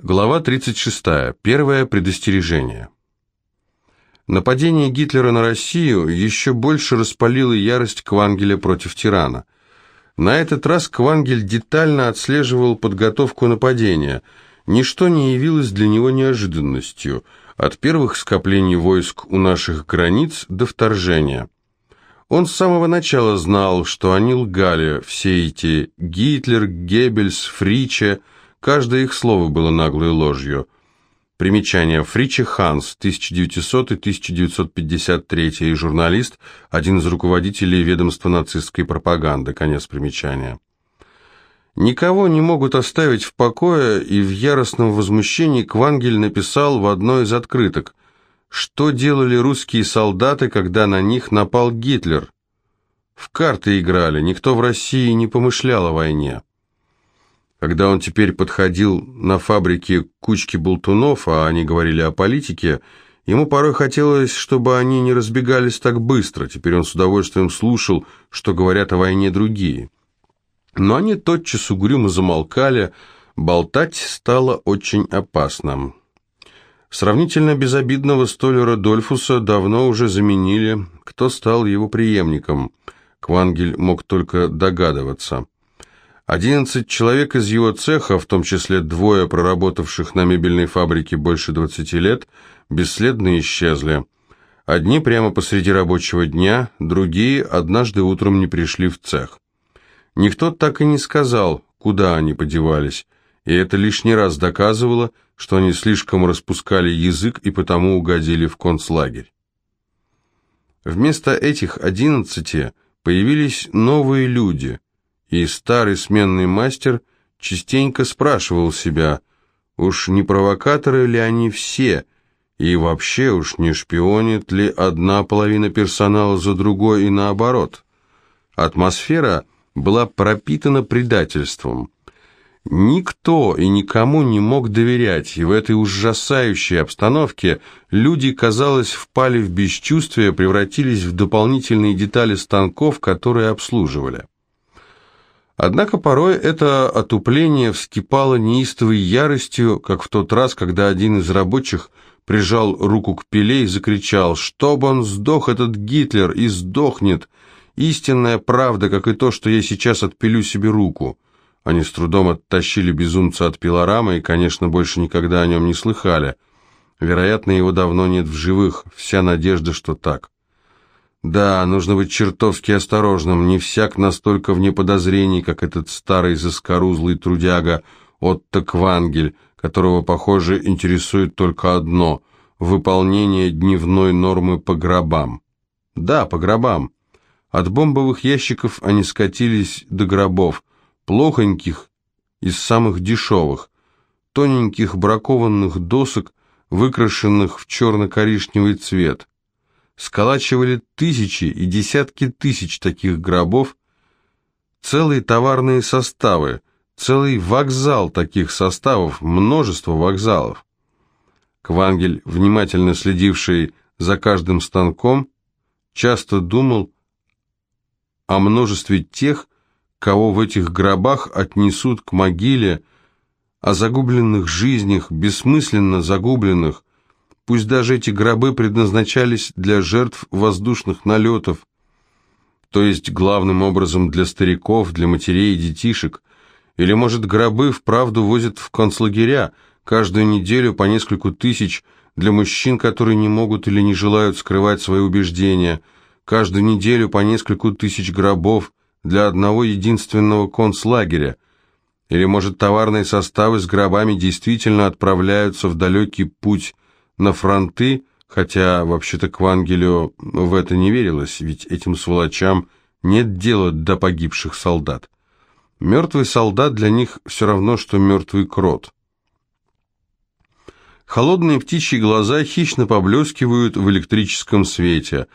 Глава 36. Первое предостережение. Нападение Гитлера на Россию еще больше распалило ярость Квангеля против тирана. На этот раз Квангель детально отслеживал подготовку нападения. Ничто не явилось для него неожиданностью, от первых скоплений войск у наших границ до вторжения. Он с самого начала знал, что они лгали, все эти Гитлер, Геббельс, Фриче – Каждое их слово было наглой ложью. Примечание. Фриче Ханс, 1900-1953, журналист, один из руководителей ведомства нацистской пропаганды. Конец примечания. Никого не могут оставить в покое, и в яростном возмущении Квангель написал в одной из открыток, что делали русские солдаты, когда на них напал Гитлер. В карты играли, никто в России не помышлял о войне. Когда он теперь подходил на фабрике кучки болтунов, а они говорили о политике, ему порой хотелось, чтобы они не разбегались так быстро. Теперь он с удовольствием слушал, что говорят о войне другие. Но они тотчас угрюмо замолкали, болтать стало очень опасным. Сравнительно безобидного столяра Дольфуса давно уже заменили, кто стал его преемником. Квангель мог только догадываться. Одиннадцать человек из его цеха, в том числе двое проработавших на мебельной фабрике больше двадцати лет, бесследно исчезли. Одни прямо посреди рабочего дня, другие однажды утром не пришли в цех. Никто так и не сказал, куда они подевались, и это лишний раз доказывало, что они слишком распускали язык и потому угодили в концлагерь. Вместо этих одиннадцати появились новые люди – и старый сменный мастер частенько спрашивал себя, уж не провокаторы ли они все, и вообще уж не шпионит ли одна половина персонала за другой и наоборот. Атмосфера была пропитана предательством. Никто и никому не мог доверять, и в этой ужасающей обстановке люди, казалось, впали в бесчувствие, превратились в дополнительные детали станков, которые обслуживали. Однако порой это отупление вскипало неистовой яростью, как в тот раз, когда один из рабочих прижал руку к пиле и закричал «Чтоб он сдох, этот Гитлер, и сдохнет! Истинная правда, как и то, что я сейчас отпилю себе руку!» Они с трудом оттащили безумца от пилорама и, конечно, больше никогда о нем не слыхали. Вероятно, его давно нет в живых, вся надежда, что так. Да, нужно быть чертовски осторожным, не всяк настолько вне подозрений, как этот старый заскорузлый трудяга Отто Квангель, которого, похоже, интересует только одно – выполнение дневной нормы по гробам. Да, по гробам. От бомбовых ящиков они скатились до гробов, плохоньких из самых дешевых, тоненьких бракованных досок, выкрашенных в черно-коричневый цвет сколачивали тысячи и десятки тысяч таких гробов, целые товарные составы, целый вокзал таких составов, множество вокзалов. Квангель, внимательно следивший за каждым станком, часто думал о множестве тех, кого в этих гробах отнесут к могиле, о загубленных жизнях, бессмысленно загубленных, Пусть даже эти гробы предназначались для жертв воздушных налетов, то есть главным образом для стариков, для матерей и детишек. Или, может, гробы вправду возят в концлагеря, каждую неделю по нескольку тысяч для мужчин, которые не могут или не желают скрывать свои убеждения, каждую неделю по нескольку тысяч гробов для одного единственного концлагеря. Или, может, товарные составы с гробами действительно отправляются в далекий путь на фронты, хотя вообще-то к Вангелю в это не верилось, ведь этим сволочам нет дела до погибших солдат. Мертвый солдат для них все равно, что мертвый крот. Холодные птичьи глаза хищно поблескивают в электрическом свете.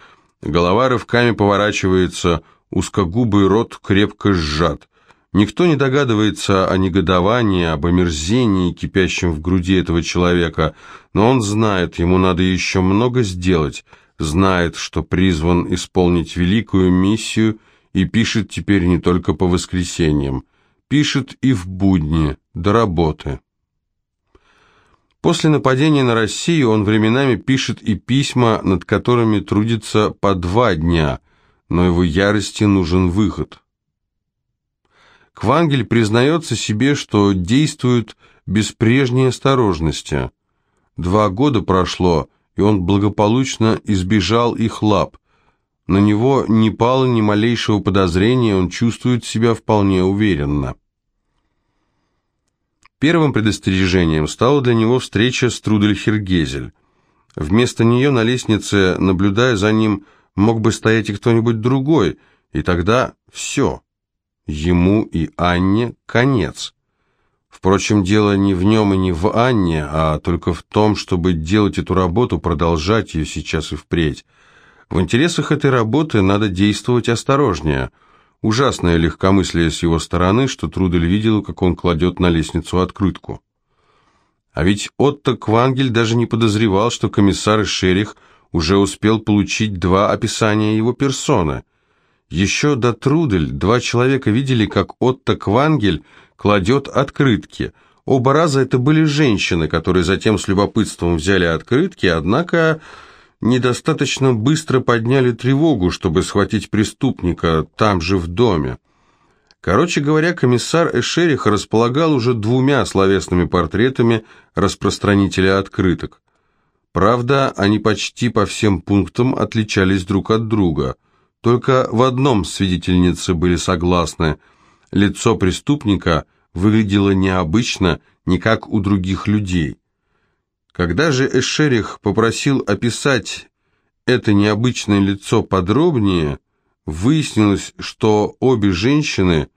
Голова рывками поворачивается, узкогубый рот крепко сжат. Никто не догадывается о негодовании, об омерзении, кипящем в груди этого человека, но он знает, ему надо еще много сделать, знает, что призван исполнить великую миссию и пишет теперь не только по воскресеньям, пишет и в будни, до работы. После нападения на Россию он временами пишет и письма, над которыми трудится по два дня, но его ярости нужен выход. Квангель признается себе, что действует без прежней осторожности. Два года прошло, и он благополучно избежал их лап. На него не пало ни малейшего подозрения, он чувствует себя вполне уверенно. Первым предостережением стала для него встреча с Трудель Хергезель. Вместо нее на лестнице, наблюдая за ним, мог бы стоять и кто-нибудь другой, и тогда все. Ему и Анне конец. Впрочем, дело не в нем и не в Анне, а только в том, чтобы делать эту работу, продолжать ее сейчас и впредь. В интересах этой работы надо действовать осторожнее – Ужасное легкомыслие с его стороны, что Трудель видела, как он кладет на лестницу открытку. А ведь Отто Квангель даже не подозревал, что комиссар Шерих уже успел получить два описания его персоны. Еще до Трудель два человека видели, как Отто Квангель кладет открытки. Оба раза это были женщины, которые затем с любопытством взяли открытки, однако недостаточно быстро подняли тревогу, чтобы схватить преступника там же в доме. Короче говоря, комиссар Эшерих располагал уже двумя словесными портретами распространителя открыток. Правда, они почти по всем пунктам отличались друг от друга. Только в одном свидетельницы были согласны. Лицо преступника выглядело необычно, не как у других людей. Когда же Эшерих попросил описать это необычное лицо подробнее, выяснилось, что обе женщины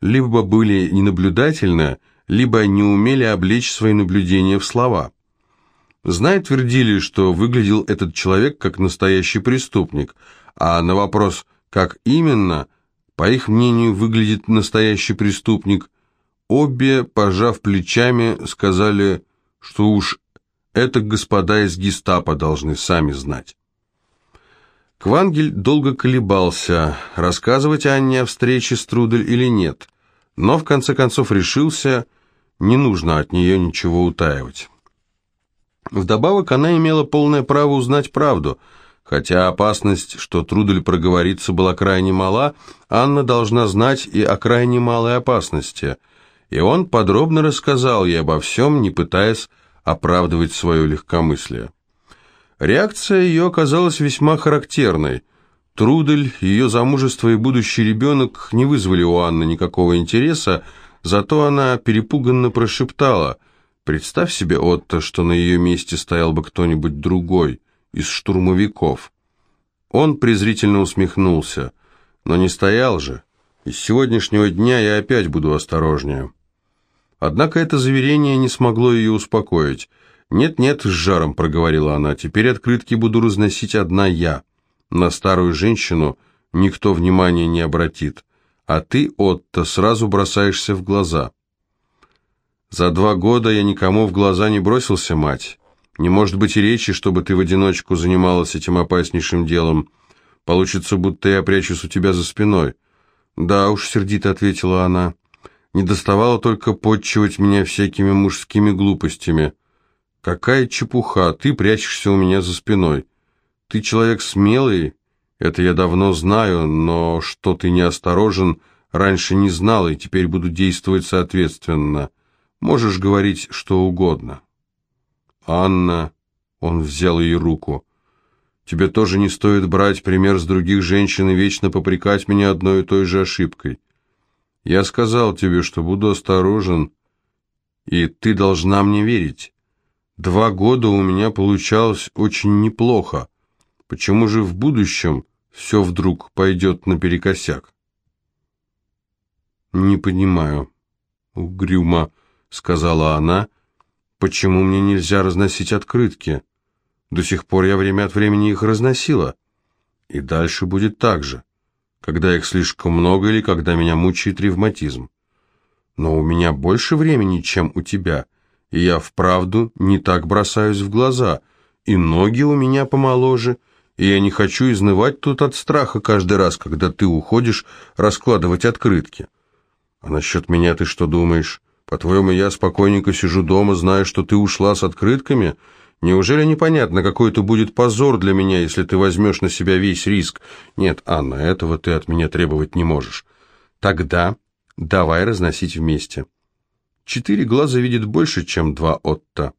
либо были ненаблюдательны, либо не умели облечь свои наблюдения в слова. Знай твердили, что выглядел этот человек как настоящий преступник, а на вопрос «как именно?» по их мнению выглядит настоящий преступник, обе, пожав плечами, сказали, что уж это господа из гестапо должны сами знать. Квангель долго колебался, рассказывать Анне о встрече с Трудель или нет, но в конце концов решился, не нужно от нее ничего утаивать. Вдобавок она имела полное право узнать правду, хотя опасность, что Трудель проговорится, была крайне мала, Анна должна знать и о крайне малой опасности, и он подробно рассказал ей обо всем, не пытаясь оправдывать свое легкомыслие. Реакция ее оказалась весьма характерной. Трудель, ее замужество и будущий ребенок не вызвали у Анны никакого интереса, зато она перепуганно прошептала «Представь себе, Отто, что на ее месте стоял бы кто-нибудь другой, из штурмовиков». Он презрительно усмехнулся. «Но не стоял же. Из сегодняшнего дня я опять буду осторожнее». Однако это заверение не смогло ее успокоить. «Нет-нет», — с жаром проговорила она, — «теперь открытки буду разносить одна я. На старую женщину никто внимания не обратит, а ты, Отто, сразу бросаешься в глаза». «За два года я никому в глаза не бросился, мать. Не может быть и речи, чтобы ты в одиночку занималась этим опаснейшим делом. Получится, будто я прячусь у тебя за спиной». «Да уж», — сердито ответила она, — не доставало только подчивать меня всякими мужскими глупостями. Какая чепуха, ты прячешься у меня за спиной. Ты человек смелый, это я давно знаю, но что ты неосторожен, раньше не знал, и теперь буду действовать соответственно. Можешь говорить что угодно. Анна, он взял ей руку. Тебе тоже не стоит брать пример с других женщин и вечно попрекать меня одной и той же ошибкой. Я сказал тебе, что буду осторожен, и ты должна мне верить. Два года у меня получалось очень неплохо. Почему же в будущем все вдруг пойдет наперекосяк? Не понимаю, угрюмо сказала она, почему мне нельзя разносить открытки? До сих пор я время от времени их разносила, и дальше будет так же когда их слишком много или когда меня мучает ревматизм. Но у меня больше времени, чем у тебя, и я вправду не так бросаюсь в глаза, и ноги у меня помоложе, и я не хочу изнывать тут от страха каждый раз, когда ты уходишь раскладывать открытки. А насчет меня ты что думаешь? По-твоему, я спокойненько сижу дома, зная, что ты ушла с открытками? Неужели непонятно, какой это будет позор для меня, если ты возьмешь на себя весь риск? Нет, Анна, этого ты от меня требовать не можешь. Тогда давай разносить вместе. Четыре глаза видят больше, чем два Отто.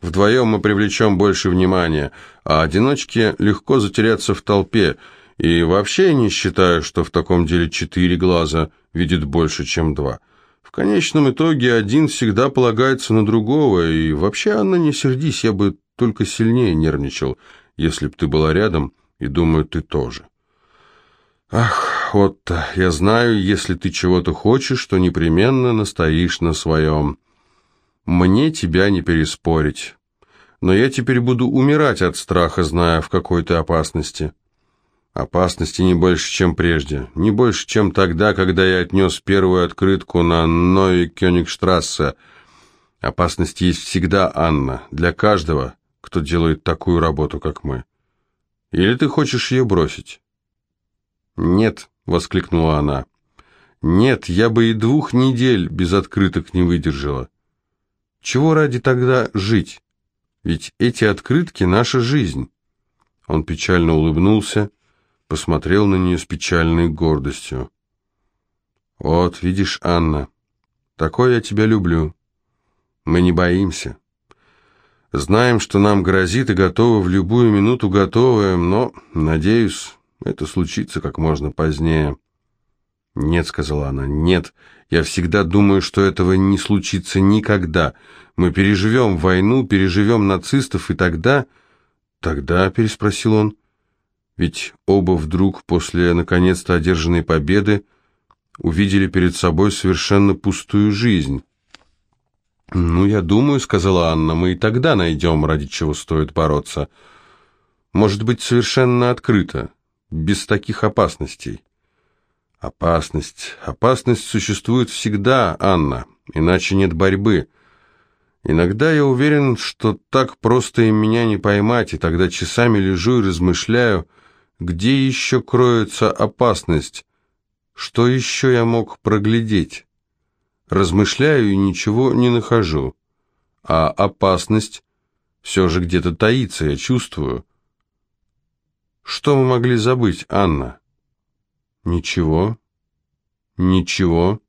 Вдвоем мы привлечем больше внимания, а одиночке легко затеряться в толпе, и вообще я не считаю, что в таком деле четыре глаза видят больше, чем два. Конечном итоге один всегда полагается на другого, и вообще, Анна, не сердись, я бы только сильнее нервничал, если б ты была рядом, и думаю, ты тоже. Ах, Отто, я знаю, если ты чего-то хочешь, то непременно настоишь на своем. Мне тебя не переспорить. Но я теперь буду умирать от страха, зная, в какой ты опасности. Опасности не больше, чем прежде. Не больше, чем тогда, когда я отнес первую открытку на Ной Кёнигштрассе. Опасность есть всегда, Анна, для каждого, кто делает такую работу, как мы. Или ты хочешь ее бросить? «Нет», — воскликнула она. «Нет, я бы и двух недель без открыток не выдержала. Чего ради тогда жить? Ведь эти открытки — наша жизнь». Он печально улыбнулся, посмотрел на нее с печальной гордостью. «Вот, видишь, Анна, такой я тебя люблю. Мы не боимся. Знаем, что нам грозит и готовы в любую минуту готовы, но, надеюсь, это случится как можно позднее. «Нет», — сказала она, — «нет. Я всегда думаю, что этого не случится никогда. Мы переживем войну, переживем нацистов, и тогда...» «Тогда?» — переспросил он. «Ведь оба вдруг после наконец-то одержанной победы увидели перед собой совершенно пустую жизнь». «Ну, я думаю», — сказала Анна, — «мы и тогда найдем, ради чего стоит бороться. Может быть, совершенно открыто» без таких опасностей. Опасность. Опасность существует всегда, Анна, иначе нет борьбы. Иногда я уверен, что так просто им меня не поймать, и тогда часами лежу и размышляю, где еще кроется опасность, что еще я мог проглядеть. Размышляю и ничего не нахожу. А опасность все же где-то таится, я чувствую. Что мы могли забыть, Анна? Ничего. Ничего,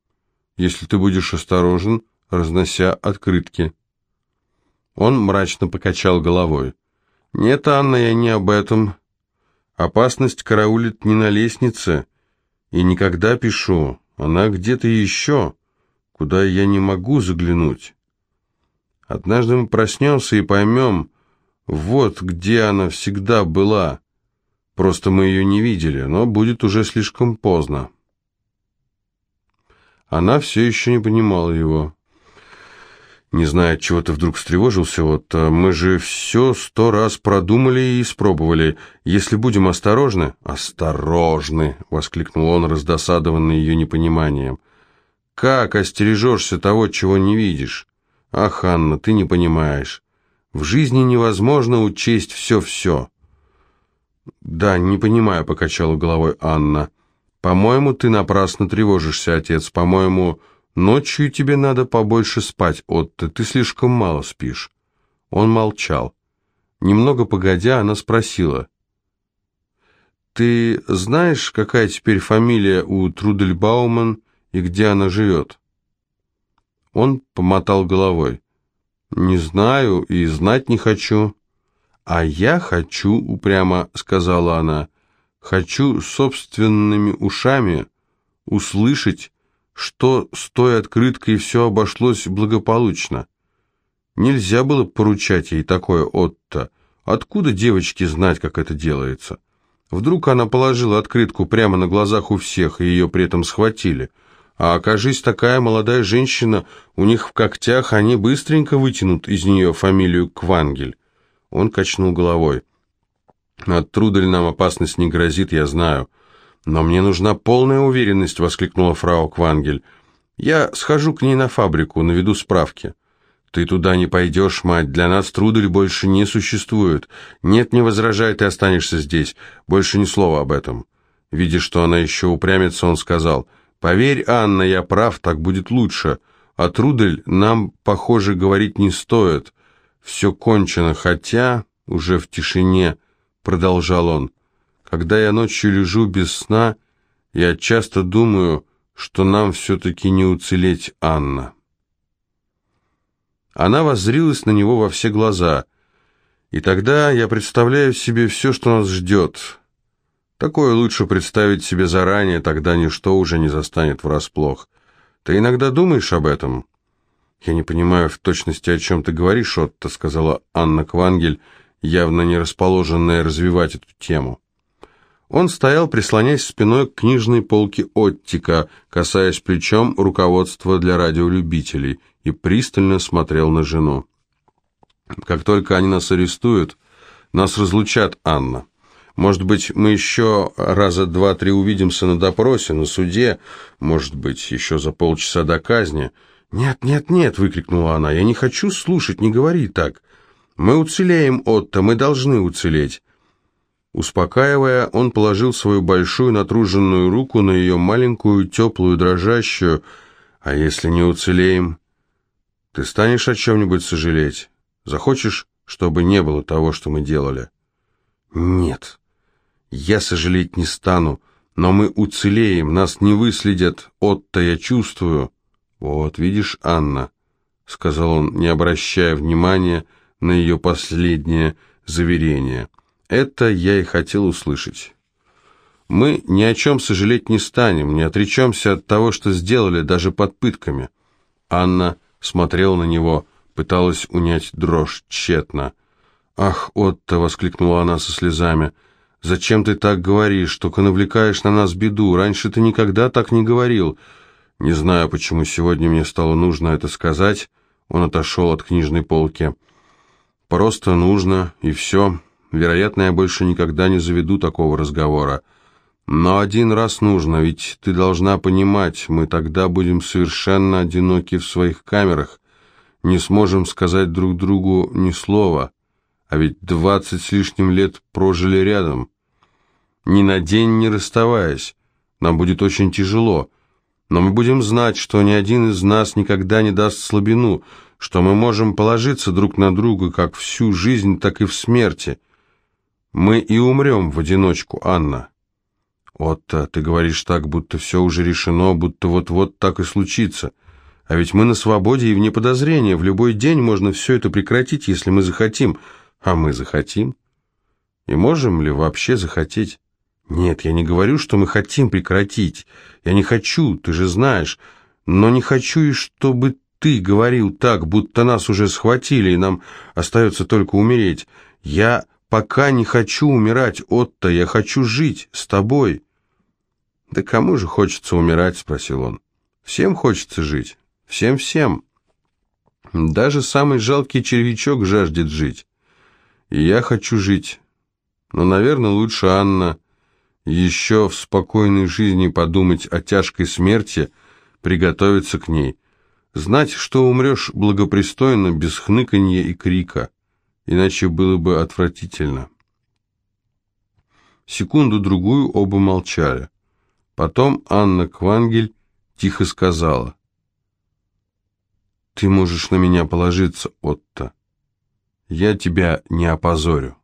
если ты будешь осторожен, разнося открытки. Он мрачно покачал головой. Нет, Анна, я не об этом. Опасность караулит не на лестнице. И никогда пишу. Она где-то еще, куда я не могу заглянуть. Однажды мы проснемся и поймем, вот где она всегда была. Просто мы ее не видели, но будет уже слишком поздно. Она все еще не понимала его. Не знаю, чего ты вдруг встревожился, вот а мы же все сто раз продумали и испробовали. Если будем осторожны... Осторожны, воскликнул он, раздосадованный ее непониманием. Как остережешься того, чего не видишь? Ах, Анна, ты не понимаешь. В жизни невозможно учесть все-все. «Да, не понимаю», — покачала головой Анна. «По-моему, ты напрасно тревожишься, отец. По-моему, ночью тебе надо побольше спать, Отто. Ты слишком мало спишь». Он молчал. Немного погодя, она спросила. «Ты знаешь, какая теперь фамилия у Трудельбауман и где она живет?» Он помотал головой. «Не знаю и знать не хочу». «А я хочу», — упрямо сказала она, — «хочу собственными ушами услышать, что с той открыткой все обошлось благополучно. Нельзя было поручать ей такое Отто. Откуда девочке знать, как это делается? Вдруг она положила открытку прямо на глазах у всех, и ее при этом схватили. А окажись такая молодая женщина, у них в когтях они быстренько вытянут из нее фамилию Квангель. Он качнул головой. «От Трудель нам опасность не грозит, я знаю. Но мне нужна полная уверенность», — воскликнула фрау Квангель. «Я схожу к ней на фабрику, наведу справки». «Ты туда не пойдешь, мать, для нас Трудель больше не существует. Нет, не возражай, ты останешься здесь. Больше ни слова об этом». Видя, что она еще упрямится, он сказал, «Поверь, Анна, я прав, так будет лучше. А Трудель нам, похоже, говорить не стоит. Все кончено, хотя уже в тишине, продолжал он. Когда я ночью лежу без сна, я часто думаю, что нам все-таки не уцелеть Анна. Она воззрилась на него во все глаза, и тогда я представляю себе все, что нас ждет. Такое лучше представить себе заранее, тогда ничто уже не застанет врасплох. Ты иногда думаешь об этом?» «Я не понимаю в точности, о чем ты говоришь, Отто», — сказала Анна Квангель, явно не расположенная развивать эту тему. Он стоял, прислонясь спиной к книжной полке Оттика, касаясь плечом руководства для радиолюбителей, и пристально смотрел на жену. «Как только они нас арестуют, нас разлучат, Анна. Может быть, мы еще раза два-три увидимся на допросе, на суде, может быть, еще за полчаса до казни». «Нет, нет, нет!» — выкрикнула она. «Я не хочу слушать, не говори так. Мы уцелеем, Отто, мы должны уцелеть». Успокаивая, он положил свою большую натруженную руку на ее маленькую, теплую, дрожащую. «А если не уцелеем? Ты станешь о чем-нибудь сожалеть? Захочешь, чтобы не было того, что мы делали?» «Нет, я сожалеть не стану, но мы уцелеем, нас не выследят, Отто, я чувствую». «Вот, видишь, Анна», — сказал он, не обращая внимания на ее последнее заверение, — «это я и хотел услышать». Мы ни о чем сожалеть не станем, не отречемся от того, что сделали, даже под пытками. Анна смотрела на него, пыталась унять дрожь тщетно. «Ах, Отто!» — воскликнула она со слезами. «Зачем ты так говоришь? Только навлекаешь на нас беду. Раньше ты никогда так не говорил. Не знаю, почему сегодня мне стало нужно это сказать. Он отошел от книжной полки. Просто нужно, и все. Вероятно, я больше никогда не заведу такого разговора. Но один раз нужно, ведь ты должна понимать, мы тогда будем совершенно одиноки в своих камерах, не сможем сказать друг другу ни слова, а ведь двадцать с лишним лет прожили рядом. Ни на день не расставаясь, нам будет очень тяжело, но мы будем знать, что ни один из нас никогда не даст слабину, что мы можем положиться друг на друга как всю жизнь, так и в смерти. Мы и умрем в одиночку, Анна. Отто, ты говоришь так, будто все уже решено, будто вот-вот так и случится. А ведь мы на свободе и вне подозрения. В любой день можно все это прекратить, если мы захотим. А мы захотим? И можем ли вообще захотеть? Нет, я не говорю, что мы хотим прекратить. Я не хочу, ты же знаешь. Но не хочу и чтобы ты говорил так, будто нас уже схватили, и нам остается только умереть. Я пока не хочу умирать, Отто, я хочу жить с тобой. Да кому же хочется умирать, спросил он. Всем хочется жить. Всем-всем. Даже самый жалкий червячок жаждет жить. И я хочу жить. Но, наверное, лучше Анна еще в спокойной жизни подумать о тяжкой смерти, приготовиться к ней, знать, что умрешь благопристойно, без хныканья и крика, иначе было бы отвратительно. Секунду-другую оба молчали. Потом Анна Квангель тихо сказала, «Ты можешь на меня положиться, Отто. Я тебя не опозорю».